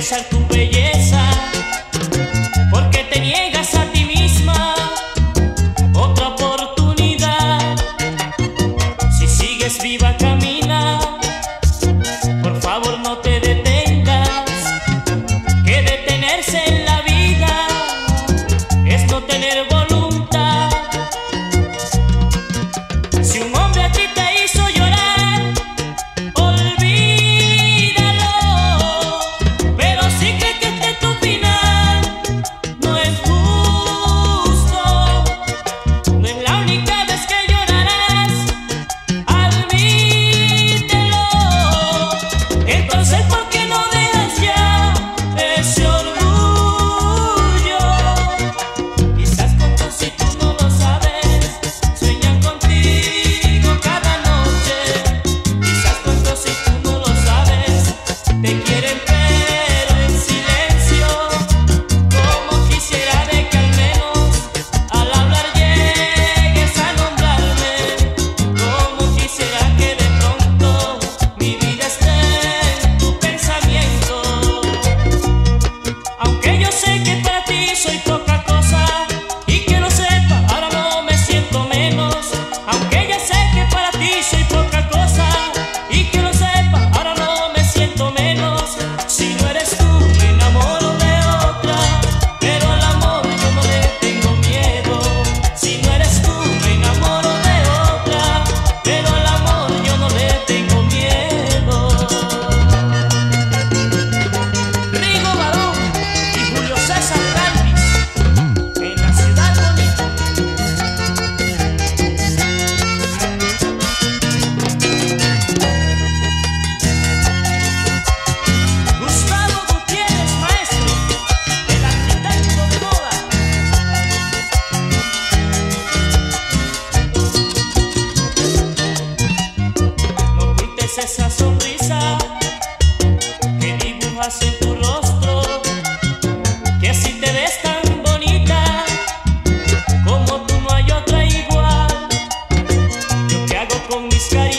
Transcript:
expresar tu belleza. esa sonrisa que dibujas en tu rostro, que si te ves tan bonita, como tú no hay otra igual, yo te hago con mis calles.